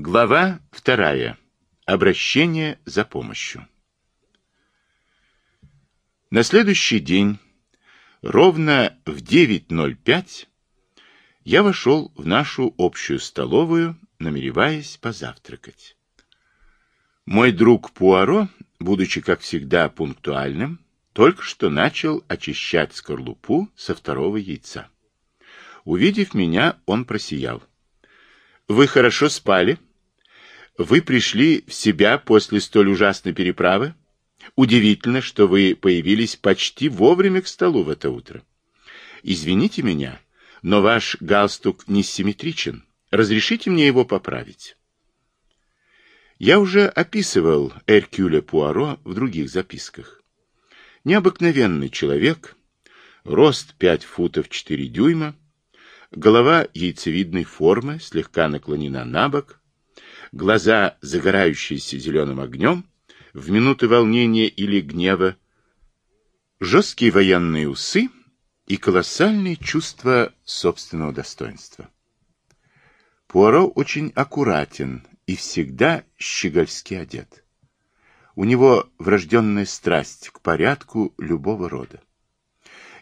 Глава вторая. Обращение за помощью. На следующий день, ровно в 9.05, я вошел в нашу общую столовую, намереваясь позавтракать. Мой друг Пуаро, будучи, как всегда, пунктуальным, только что начал очищать скорлупу со второго яйца. Увидев меня, он просиял. «Вы хорошо спали?» Вы пришли в себя после столь ужасной переправы? Удивительно, что вы появились почти вовремя к столу в это утро. Извините меня, но ваш галстук несимметричен. Разрешите мне его поправить? Я уже описывал Эркюля Пуаро в других записках. Необыкновенный человек, рост 5 футов 4 дюйма, голова яйцевидной формы, слегка наклонена на бок, глаза, загорающиеся зеленым огнем, в минуты волнения или гнева, жесткие военные усы и колоссальное чувство собственного достоинства. Пуаро очень аккуратен и всегда щегольски одет. У него врожденная страсть к порядку любого рода.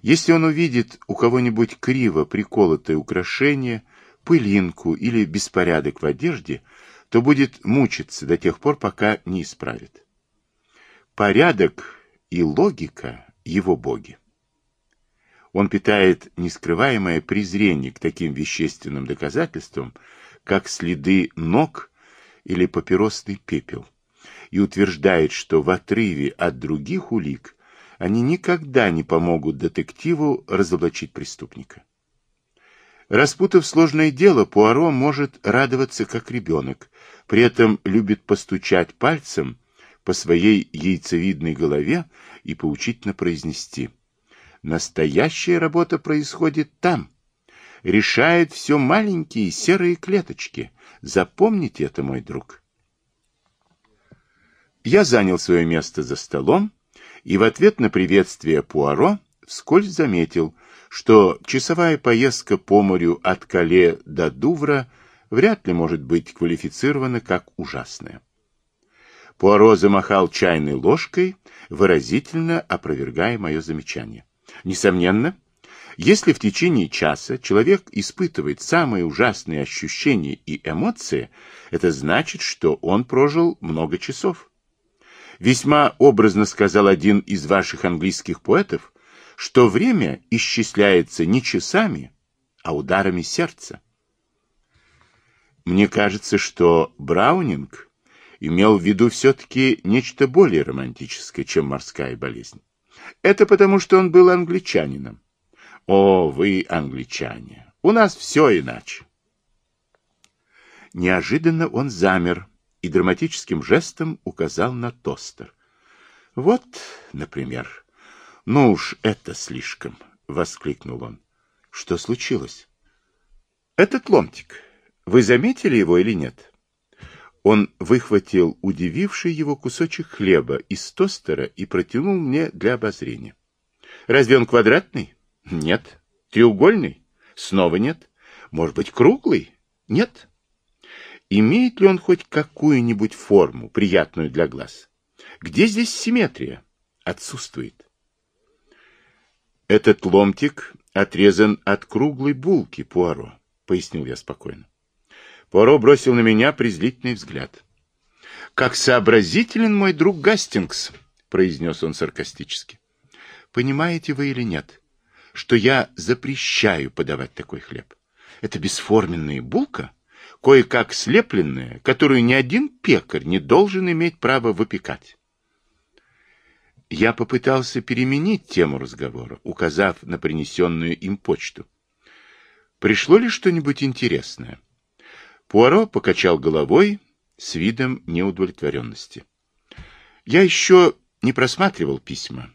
Если он увидит у кого-нибудь криво приколотое украшение, пылинку или беспорядок в одежде, то будет мучиться до тех пор, пока не исправит. Порядок и логика – его боги. Он питает нескрываемое презрение к таким вещественным доказательствам, как следы ног или папиросный пепел, и утверждает, что в отрыве от других улик они никогда не помогут детективу разоблачить преступника. Распутав сложное дело, Пуаро может радоваться как ребенок, при этом любит постучать пальцем по своей яйцевидной голове и поучительно произнести. Настоящая работа происходит там. Решает все маленькие серые клеточки. Запомните это, мой друг. Я занял свое место за столом и в ответ на приветствие Пуаро вскользь заметил, что часовая поездка по морю от Кале до Дувра вряд ли может быть квалифицирована как ужасная. Пуаро замахал чайной ложкой, выразительно опровергая мое замечание. Несомненно, если в течение часа человек испытывает самые ужасные ощущения и эмоции, это значит, что он прожил много часов. Весьма образно сказал один из ваших английских поэтов, что время исчисляется не часами, а ударами сердца. Мне кажется, что Браунинг имел в виду все-таки нечто более романтическое, чем морская болезнь. Это потому, что он был англичанином. О, вы англичане! У нас все иначе. Неожиданно он замер и драматическим жестом указал на тостер. Вот, например, «Ну уж это слишком!» — воскликнул он. «Что случилось?» «Этот ломтик. Вы заметили его или нет?» Он выхватил удививший его кусочек хлеба из тостера и протянул мне для обозрения. «Разве он квадратный?» «Нет». «Треугольный?» «Снова нет». «Может быть, круглый?» «Нет». «Имеет ли он хоть какую-нибудь форму, приятную для глаз?» «Где здесь симметрия?» «Отсутствует». Этот ломтик отрезан от круглой булки, Пуаро, пояснил я спокойно. Пуаро бросил на меня презрительный взгляд. Как сообразителен мой друг Гастингс, произнес он саркастически. Понимаете вы или нет, что я запрещаю подавать такой хлеб? Это бесформенная булка, кое-как слепленная, которую ни один пекарь не должен иметь права выпекать. Я попытался переменить тему разговора, указав на принесенную им почту. Пришло ли что-нибудь интересное? Пуаро покачал головой с видом неудовлетворенности. Я еще не просматривал письма,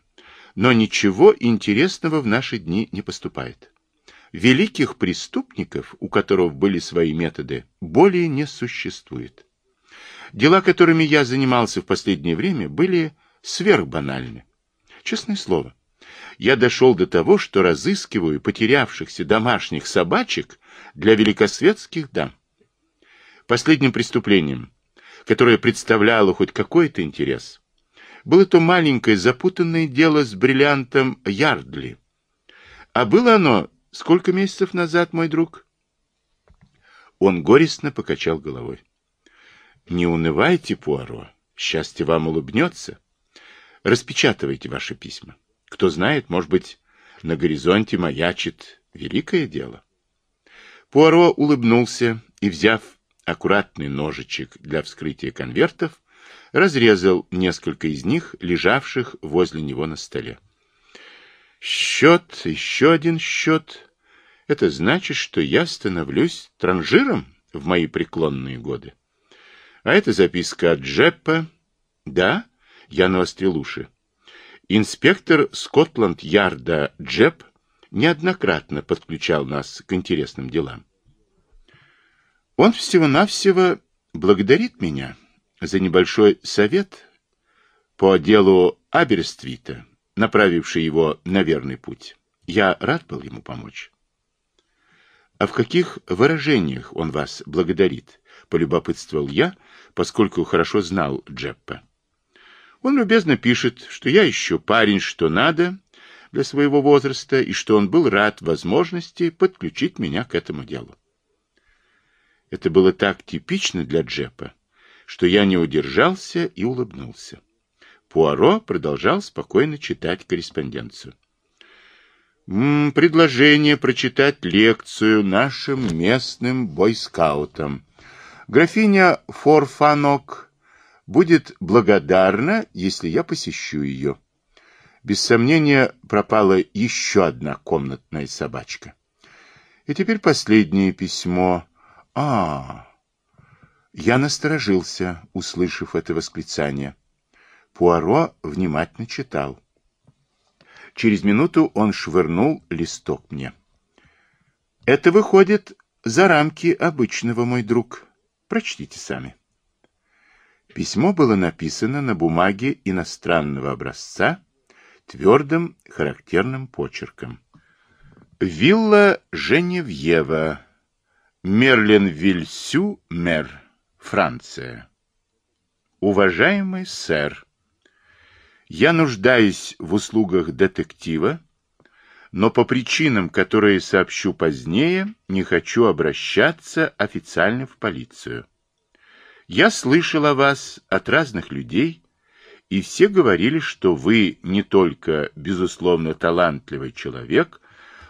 но ничего интересного в наши дни не поступает. Великих преступников, у которых были свои методы, более не существует. Дела, которыми я занимался в последнее время, были сверхбанальны. Честное слово, я дошел до того, что разыскиваю потерявшихся домашних собачек для великосветских дам. Последним преступлением, которое представляло хоть какой-то интерес, было то маленькое запутанное дело с бриллиантом Ярдли. А было оно сколько месяцев назад, мой друг? Он горестно покачал головой. Не унывайте, Пуаро, счастье вам улыбнется. Распечатывайте ваши письма. Кто знает, может быть, на горизонте маячит великое дело. Пуаро улыбнулся и, взяв аккуратный ножичек для вскрытия конвертов, разрезал несколько из них, лежавших возле него на столе. Счет, еще один счет. Это значит, что я становлюсь транжиром в мои преклонные годы. А это записка от Джеппа. Да, я навострил уши. Инспектор Скотланд-Ярда Джепп неоднократно подключал нас к интересным делам. Он всего-навсего благодарит меня за небольшой совет по делу Аберствита, направивший его на верный путь. Я рад был ему помочь. А в каких выражениях он вас благодарит? Полюбопытствовал я, поскольку хорошо знал Джеппа. Он любезно пишет, что я еще парень, что надо для своего возраста, и что он был рад возможности подключить меня к этому делу. Это было так типично для Джеппа, что я не удержался и улыбнулся. Пуаро продолжал спокойно читать корреспонденцию. -м, предложение прочитать лекцию нашим местным бойскаутам. Графиня Форфанок будет благодарна, если я посещу ее. Без сомнения, пропала еще одна комнатная собачка. И теперь последнее письмо. А, я насторожился, услышав это восклицание. Пуаро внимательно читал. Через минуту он швырнул листок мне. Это выходит за рамки обычного, мой друг. Прочтите сами. Письмо было написано на бумаге иностранного образца твердым характерным почерком. Вилла Женевьева, Мерлен-Вильсю, мэр, Франция. Уважаемый сэр, я нуждаюсь в услугах детектива, но по причинам, которые сообщу позднее, не хочу обращаться официально в полицию. Я слышал о вас от разных людей, и все говорили, что вы не только, безусловно, талантливый человек,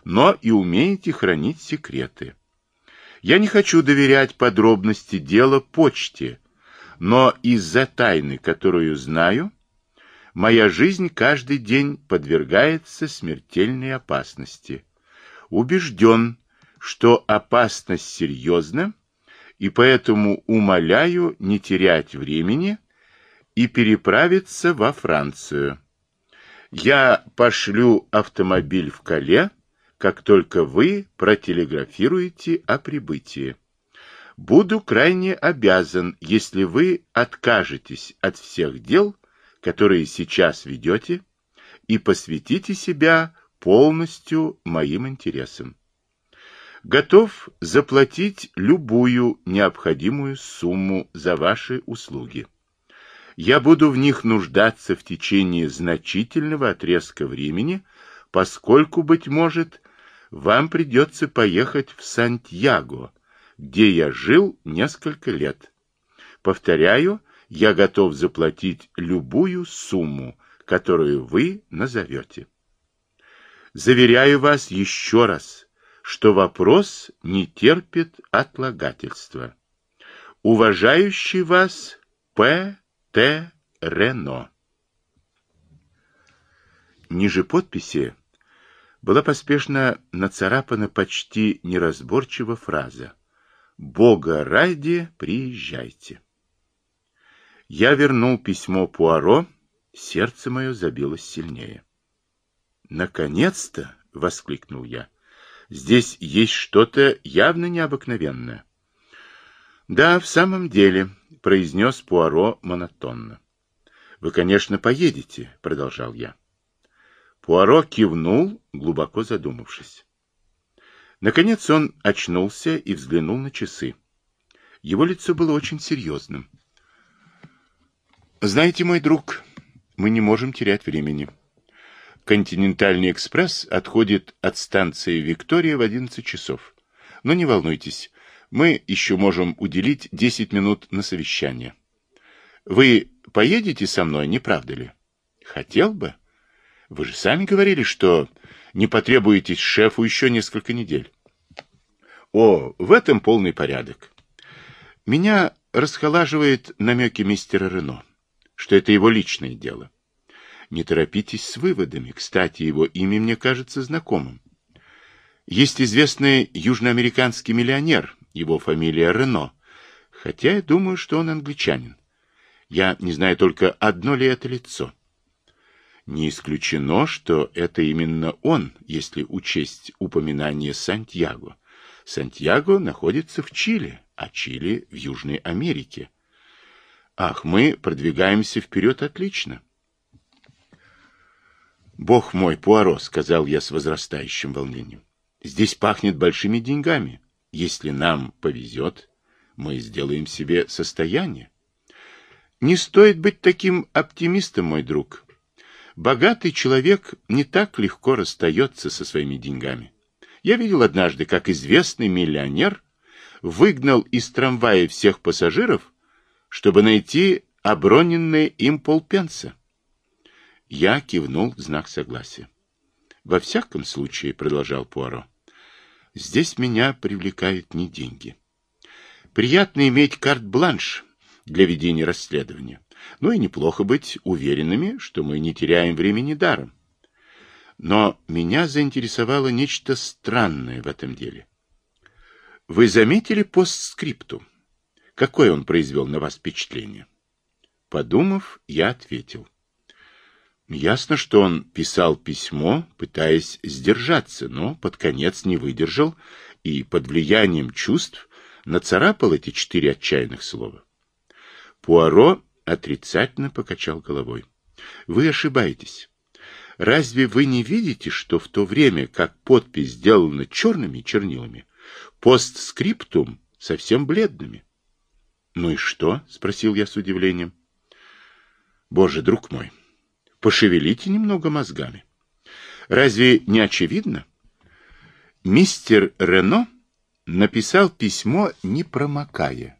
но и умеете хранить секреты. Я не хочу доверять подробности дела почте, но из-за тайны, которую знаю, моя жизнь каждый день подвергается смертельной опасности. Убежден, что опасность серьезна, и поэтому умоляю не терять времени и переправиться во Францию. Я пошлю автомобиль в Кале, как только вы протелеграфируете о прибытии. Буду крайне обязан, если вы откажетесь от всех дел, которые сейчас ведете, и посвятите себя полностью моим интересам готов заплатить любую необходимую сумму за ваши услуги. Я буду в них нуждаться в течение значительного отрезка времени, поскольку, быть может, вам придется поехать в Сантьяго, где я жил несколько лет. Повторяю, я готов заплатить любую сумму, которую вы назовете. Заверяю вас еще раз, что вопрос не терпит отлагательства. Уважающий вас П. Т. Рено. Ниже подписи была поспешно нацарапана почти неразборчиво фраза «Бога ради, приезжайте». Я вернул письмо Пуаро, сердце мое забилось сильнее. «Наконец-то!» — воскликнул я. Здесь есть что-то явно необыкновенное. Да, в самом деле, произнес Пуаро монотонно. Вы, конечно, поедете, продолжал я. Пуаро кивнул, глубоко задумавшись. Наконец он очнулся и взглянул на часы. Его лицо было очень серьезным. «Знаете, мой друг, мы не можем терять времени. Континентальный экспресс отходит от станции Виктория в 11 часов. Но не волнуйтесь, мы еще можем уделить 10 минут на совещание. Вы поедете со мной, не правда ли? Хотел бы. Вы же сами говорили, что не потребуетесь шефу еще несколько недель. О, в этом полный порядок. Меня расхолаживает намеки мистера Рено, что это его личное дело. Не торопитесь с выводами. Кстати, его имя мне кажется знакомым. Есть известный южноамериканский миллионер, его фамилия Рено, хотя я думаю, что он англичанин. Я не знаю только, одно ли это лицо. Не исключено, что это именно он, если учесть упоминание Сантьяго. Сантьяго находится в Чили, а Чили в Южной Америке. Ах, мы продвигаемся вперед отлично. Бог мой, Пуаро, сказал я с возрастающим волнением. Здесь пахнет большими деньгами. Если нам повезет, мы сделаем себе состояние. Не стоит быть таким оптимистом, мой друг. Богатый человек не так легко расстается со своими деньгами. Я видел однажды, как известный миллионер выгнал из трамвая всех пассажиров, чтобы найти оброненные им полпенса. Я кивнул в знак согласия. Во всяком случае, продолжал Пуаро, здесь меня привлекают не деньги. Приятно иметь карт-бланш для ведения расследования. Ну и неплохо быть уверенными, что мы не теряем времени даром. Но меня заинтересовало нечто странное в этом деле. Вы заметили постскриптум? Какое он произвел на вас впечатление? Подумав, я ответил. Ясно, что он писал письмо, пытаясь сдержаться, но под конец не выдержал и под влиянием чувств нацарапал эти четыре отчаянных слова. Пуаро отрицательно покачал головой. Вы ошибаетесь. Разве вы не видите, что в то время, как подпись сделана черными чернилами, постскриптум совсем бледными? Ну и что? спросил я с удивлением. Боже, друг мой, пошевелите немного мозгами. Разве не очевидно? Мистер Рено написал письмо, не промокая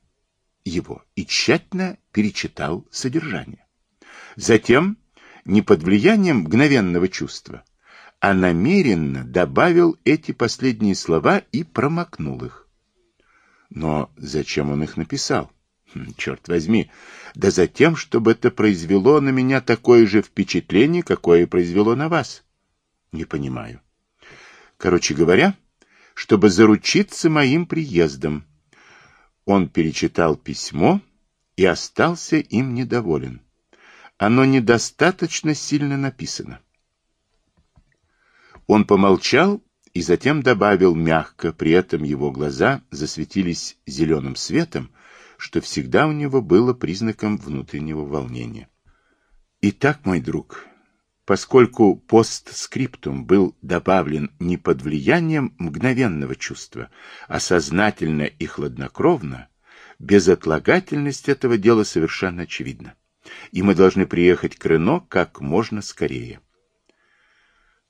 его, и тщательно перечитал содержание. Затем, не под влиянием мгновенного чувства, а намеренно добавил эти последние слова и промокнул их. Но зачем он их написал? Хм, черт возьми, да за тем, чтобы это произвело на меня такое же впечатление, какое произвело на вас. Не понимаю. Короче говоря, чтобы заручиться моим приездом, он перечитал письмо и остался им недоволен. Оно недостаточно сильно написано. Он помолчал и затем добавил мягко, при этом его глаза засветились зеленым светом, что всегда у него было признаком внутреннего волнения. Итак, мой друг, поскольку постскриптум был добавлен не под влиянием мгновенного чувства, а сознательно и хладнокровно, безотлагательность этого дела совершенно очевидна. И мы должны приехать к Рено как можно скорее.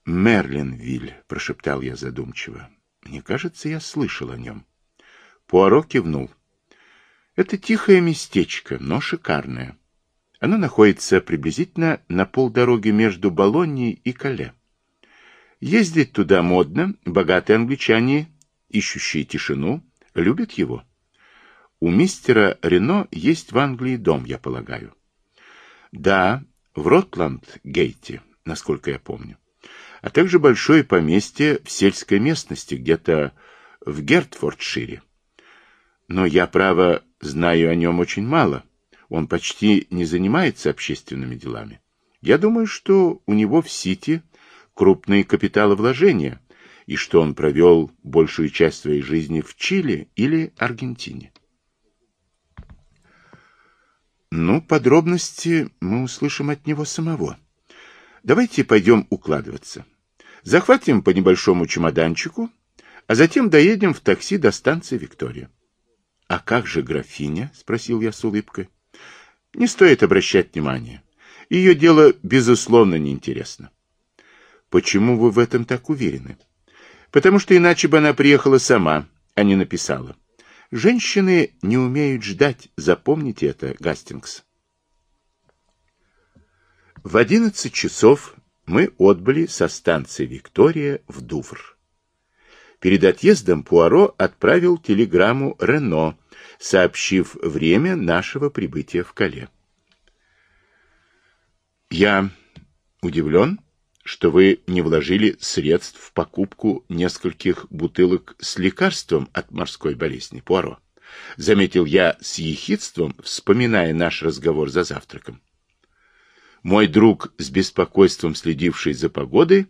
«Мерлинвиль», — прошептал я задумчиво. «Мне кажется, я слышал о нем». Пуаро кивнул. «Это тихое местечко, но шикарное. Оно находится приблизительно на полдороги между Болоньей и Кале. Ездить туда модно, богатые англичане, ищущие тишину, любят его. У мистера Рено есть в Англии дом, я полагаю. Да, в Ротланд-Гейте, насколько я помню. А также большое поместье в сельской местности, где-то в Гертфордшире. Но я, право, знаю о нем очень мало. Он почти не занимается общественными делами. Я думаю, что у него в Сити крупные капиталовложения, и что он провел большую часть своей жизни в Чили или Аргентине. Ну, подробности мы услышим от него самого. Давайте пойдем укладываться. Захватим по небольшому чемоданчику, а затем доедем в такси до станции Виктория. А как же графиня? Спросил я с улыбкой. Не стоит обращать внимания. Ее дело, безусловно, неинтересно. Почему вы в этом так уверены? Потому что иначе бы она приехала сама, а не написала. Женщины не умеют ждать, запомните это, Гастингс. В одиннадцать часов мы отбыли со станции Виктория в Дувр. Перед отъездом Пуаро отправил телеграмму Рено, сообщив время нашего прибытия в Кале. Я удивлен, что вы не вложили средств в покупку нескольких бутылок с лекарством от морской болезни, Пуаро. Заметил я с ехидством, вспоминая наш разговор за завтраком. Мой друг, с беспокойством следивший за погодой,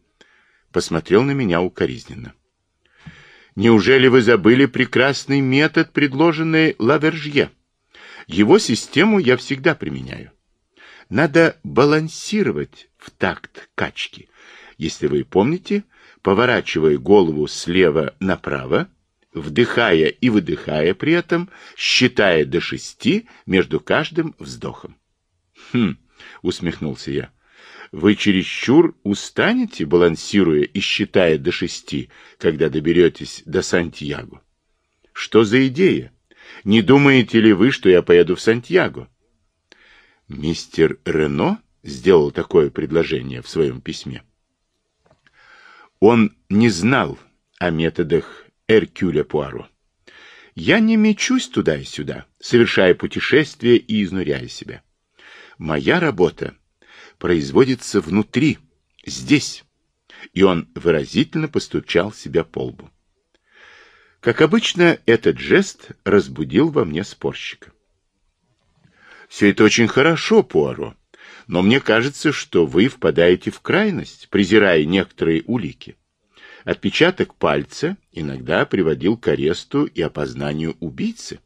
посмотрел на меня укоризненно. Неужели вы забыли прекрасный метод, предложенный Лавержье? Его систему я всегда применяю. Надо балансировать в такт качки. Если вы помните, поворачивая голову слева направо, вдыхая и выдыхая при этом, считая до шести между каждым вздохом. Хм, — усмехнулся я. «Вы чересчур устанете, балансируя и считая до шести, когда доберетесь до Сантьяго? Что за идея? Не думаете ли вы, что я поеду в Сантьяго?» Мистер Рено сделал такое предложение в своем письме. Он не знал о методах Эркюля Пуаро. Я не мечусь туда и сюда, совершая путешествия и изнуряя себя. Моя работа производится внутри, здесь. И он выразительно постучал себя по лбу. Как обычно, этот жест разбудил во мне спорщика. Все это очень хорошо, Пуаро, но мне кажется, что вы впадаете в крайность, презирая некоторые улики. Отпечаток пальца иногда приводил к аресту и опознанию убийцы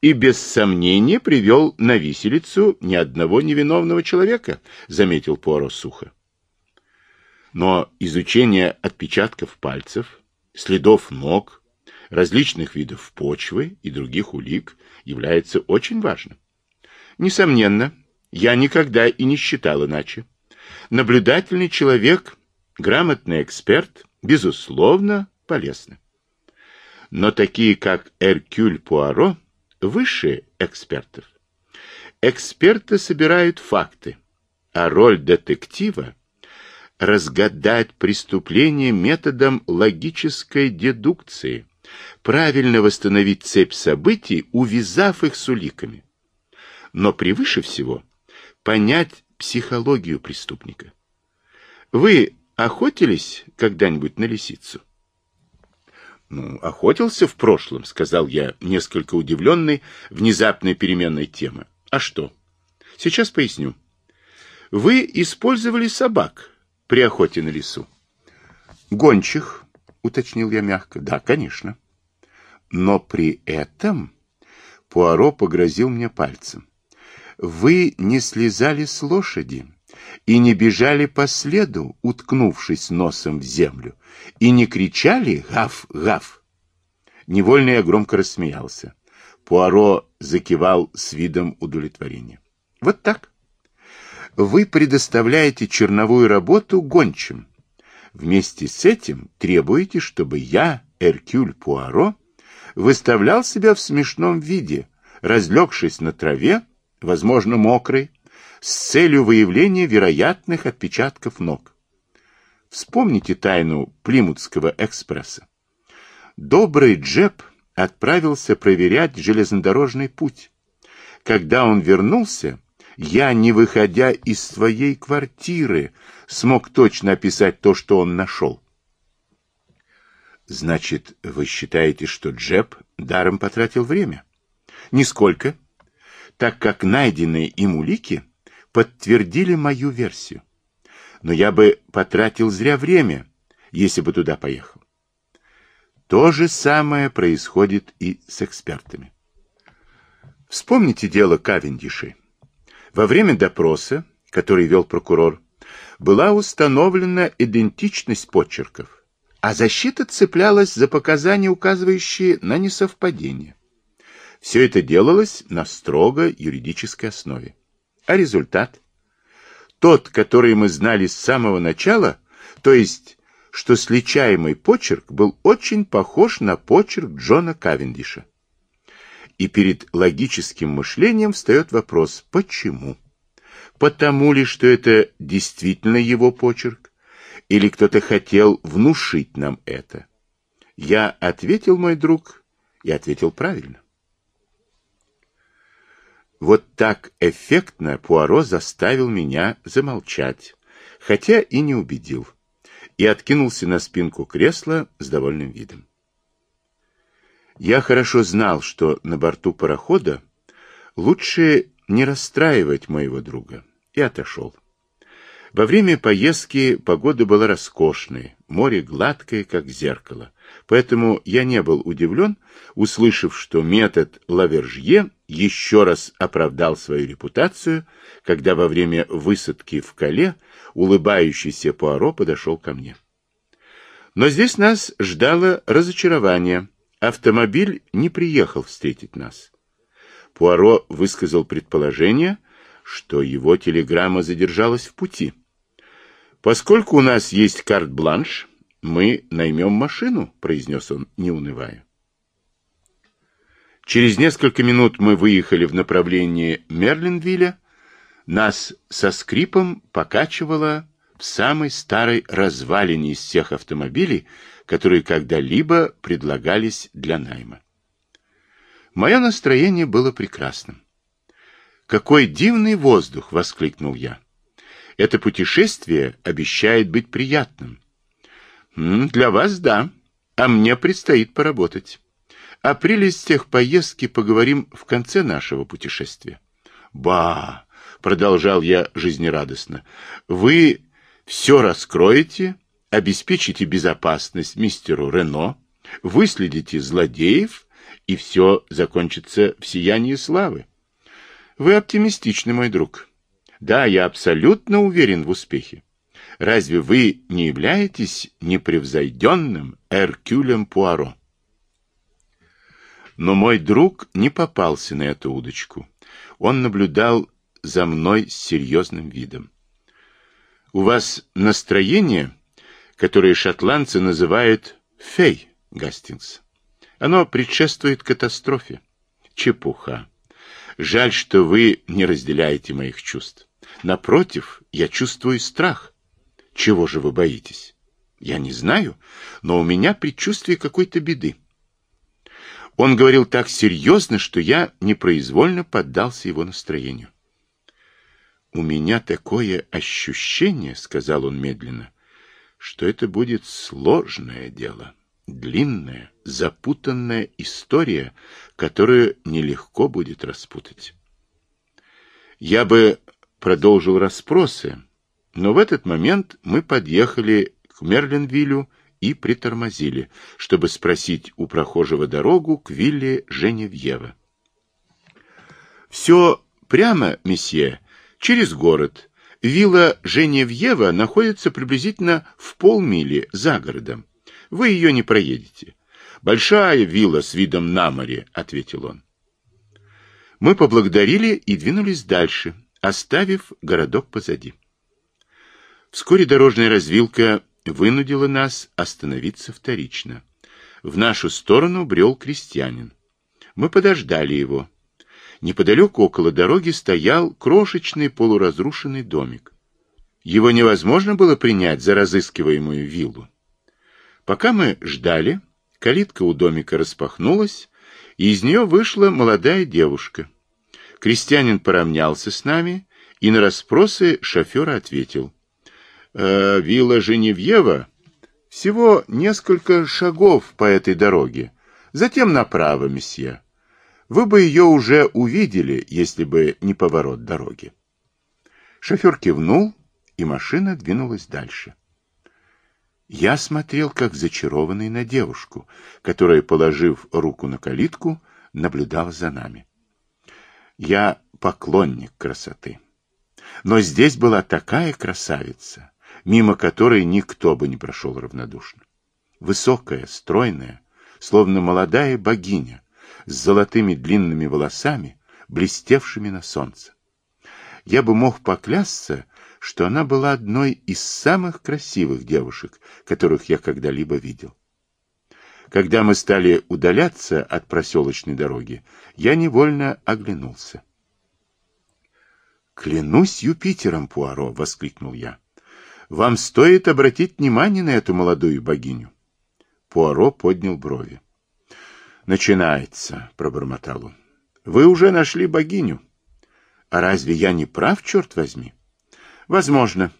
и без сомнения привел на виселицу ни одного невиновного человека, заметил Поро сухо. Но изучение отпечатков пальцев, следов ног, различных видов почвы и других улик является очень важным. Несомненно, я никогда и не считал иначе. Наблюдательный человек, грамотный эксперт, безусловно, полезны. Но такие, как Эркюль Пуаро, выше экспертов. Эксперты собирают факты, а роль детектива – разгадать преступление методом логической дедукции, правильно восстановить цепь событий, увязав их с уликами. Но превыше всего – понять психологию преступника. Вы охотились когда-нибудь на лисицу? Ну, охотился в прошлом, сказал я, несколько удивленный внезапной переменной темы. А что? Сейчас поясню. Вы использовали собак при охоте на лесу. Гончих, уточнил я мягко. Да, конечно. Но при этом Пуаро погрозил мне пальцем. Вы не слезали с лошади и не бежали по следу, уткнувшись носом в землю, и не кричали «Гав! Невольно я громко рассмеялся. Пуаро закивал с видом удовлетворения. Вот так. Вы предоставляете черновую работу гончим. Вместе с этим требуете, чтобы я, Эркюль Пуаро, выставлял себя в смешном виде, разлегшись на траве, возможно, мокрой, с целью выявления вероятных отпечатков ног. Вспомните тайну Плимутского экспресса. Добрый Джеб отправился проверять железнодорожный путь. Когда он вернулся, я, не выходя из своей квартиры, смог точно описать то, что он нашел. Значит, вы считаете, что Джеб даром потратил время? Нисколько, так как найденные им улики подтвердили мою версию. Но я бы потратил зря время, если бы туда поехал. То же самое происходит и с экспертами. Вспомните дело Кавендиши. Во время допроса, который вел прокурор, была установлена идентичность почерков, а защита цеплялась за показания, указывающие на несовпадение. Все это делалось на строго юридической основе. А результат? Тот, который мы знали с самого начала, то есть, что сличаемый почерк был очень похож на почерк Джона Кавендиша. И перед логическим мышлением встает вопрос «почему?». Потому ли, что это действительно его почерк? Или кто-то хотел внушить нам это? Я ответил, мой друг, и ответил правильно. Вот так эффектно Пуаро заставил меня замолчать, хотя и не убедил, и откинулся на спинку кресла с довольным видом. Я хорошо знал, что на борту парохода лучше не расстраивать моего друга, и отошел. Во время поездки погода была роскошной, море гладкое, как зеркало, поэтому я не был удивлен, услышав, что метод Лавержье еще раз оправдал свою репутацию, когда во время высадки в Кале улыбающийся Пуаро подошел ко мне. Но здесь нас ждало разочарование – Автомобиль не приехал встретить нас. Пуаро высказал предположение, что его телеграмма задержалась в пути. «Поскольку у нас есть карт-бланш, мы наймем машину», — произнес он, не унывая. Через несколько минут мы выехали в направлении Мерлинвилля. Нас со скрипом покачивало в самой старой развалине из всех автомобилей, которые когда-либо предлагались для найма. Мое настроение было прекрасным. «Какой дивный воздух!» — воскликнул я. «Это путешествие обещает быть приятным». «Для вас — да, а мне предстоит поработать. О прелестях поездки поговорим в конце нашего путешествия». «Ба!» — продолжал я жизнерадостно. «Вы все раскроете обеспечите безопасность мистеру Рено, выследите злодеев, и все закончится в сиянии славы. Вы оптимистичны, мой друг. Да, я абсолютно уверен в успехе. Разве вы не являетесь непревзойденным Эркюлем Пуаро? Но мой друг не попался на эту удочку. Он наблюдал за мной с серьезным видом. У вас настроение которое шотландцы называют «фей», Гастингс. Оно предшествует катастрофе. Чепуха. Жаль, что вы не разделяете моих чувств. Напротив, я чувствую страх. Чего же вы боитесь? Я не знаю, но у меня предчувствие какой-то беды. Он говорил так серьезно, что я непроизвольно поддался его настроению. «У меня такое ощущение», — сказал он медленно, что это будет сложное дело, длинная, запутанная история, которую нелегко будет распутать. Я бы продолжил расспросы, но в этот момент мы подъехали к Мерлинвиллю и притормозили, чтобы спросить у прохожего дорогу к вилле Женевьева. «Все прямо, месье, через город», Вилла Женевьева находится приблизительно в полмили за городом. Вы ее не проедете. Большая вилла с видом на море, ответил он. Мы поблагодарили и двинулись дальше, оставив городок позади. Вскоре дорожная развилка вынудила нас остановиться вторично. В нашу сторону брел крестьянин. Мы подождали его. Неподалеку около дороги стоял крошечный полуразрушенный домик. Его невозможно было принять за разыскиваемую виллу. Пока мы ждали, калитка у домика распахнулась, и из нее вышла молодая девушка. Крестьянин поравнялся с нами, и на расспросы шофера ответил. «Э, «Вилла Женевьева всего несколько шагов по этой дороге, затем направо, месье» вы бы ее уже увидели, если бы не поворот дороги. Шофер кивнул, и машина двинулась дальше. Я смотрел, как зачарованный на девушку, которая, положив руку на калитку, наблюдала за нами. Я поклонник красоты. Но здесь была такая красавица, мимо которой никто бы не прошел равнодушно. Высокая, стройная, словно молодая богиня, с золотыми длинными волосами, блестевшими на солнце. Я бы мог поклясться, что она была одной из самых красивых девушек, которых я когда-либо видел. Когда мы стали удаляться от проселочной дороги, я невольно оглянулся. «Клянусь Юпитером, Пуаро!» — воскликнул я. «Вам стоит обратить внимание на эту молодую богиню». Пуаро поднял брови. «Начинается», — пробормотал он. «Вы уже нашли богиню. А разве я не прав, черт возьми?» «Возможно,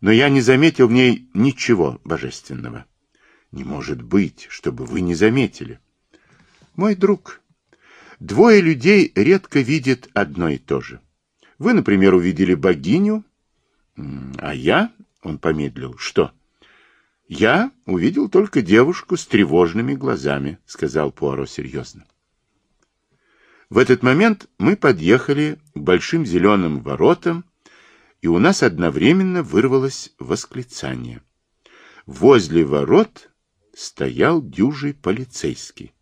но я не заметил в ней ничего божественного». «Не может быть, чтобы вы не заметили». «Мой друг, двое людей редко видят одно и то же. Вы, например, увидели богиню, а я, — он помедлил, — что?» «Я увидел только девушку с тревожными глазами», — сказал Пуаро серьезно. В этот момент мы подъехали к большим зеленым воротам, и у нас одновременно вырвалось восклицание. Возле ворот стоял дюжий полицейский.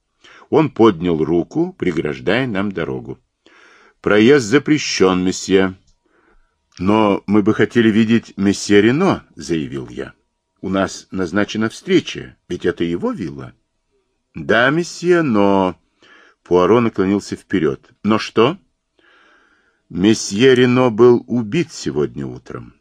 Он поднял руку, преграждая нам дорогу. «Проезд запрещен, месье». «Но мы бы хотели видеть месье Рено», — заявил я. У нас назначена встреча, ведь это его вилла. Да, месье, но... Пуаро наклонился вперед. Но что? Месье Рено был убит сегодня утром.